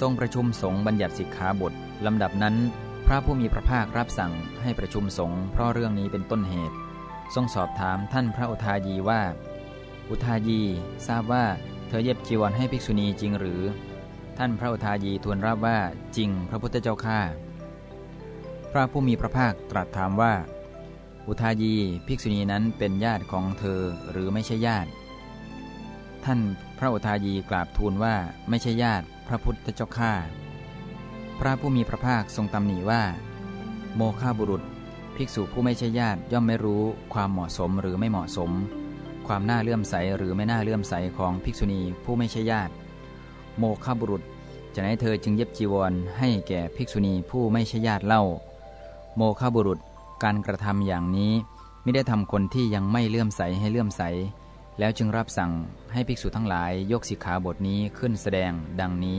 ทรงประชุมสงฆ์บัญญัติสิกขาบทลำดับนั้น พระผู้มีพระภาครับสั่งให้ประชุมสงฆ์เพราะเรื่องนี้เป็นต้นเหตุ ทรงสอบถามท่านพระอุทายีว่า อุทายีทราบว่าเธอเย็บจีวรให้ภิกษุณีจริงหรือ ท่านพระอุทายีทูลรับว่าจริงพระพุทธเจ้าข้าพระผู้มีพระภาคตรัสถามว่า อุทายีภิกษุณีนั้นเป็นญาติของเธอหรือไม่ใช่ญาติ ท่านพระอุทายีกราบทูลว่าไม่ใช่ญาติพระพุทธเจ้าข้าพระผู้มีพระภาคทรงตำหนิว่า โมฆะบุรุษ ภิกษุผู้ไม่ใช่ญาติย่อมไม่รู้ความเหมาะสมหรือไม่เหมาะสม ความน่าเลื่อมใสหรือไม่น่าเลื่อมใสของภิกษุณีผู้ไม่ใช่ญาติ โมฆะบุรุษจะให้เธอจึงเย็บจีวรให้แก่ภิกษุณีผู้ไม่ใช่ญาติเล่า โมฆะบุรุษการกระทำอย่างนี้ไม่ได้ทำคนที่ยังไม่เลื่อมใสให้เลื่อมใส แล้วจึงรับสั่งให้ภิกษุทั้งหลายยกสิกขาบทนี้ขึ้นแสดงดังนี้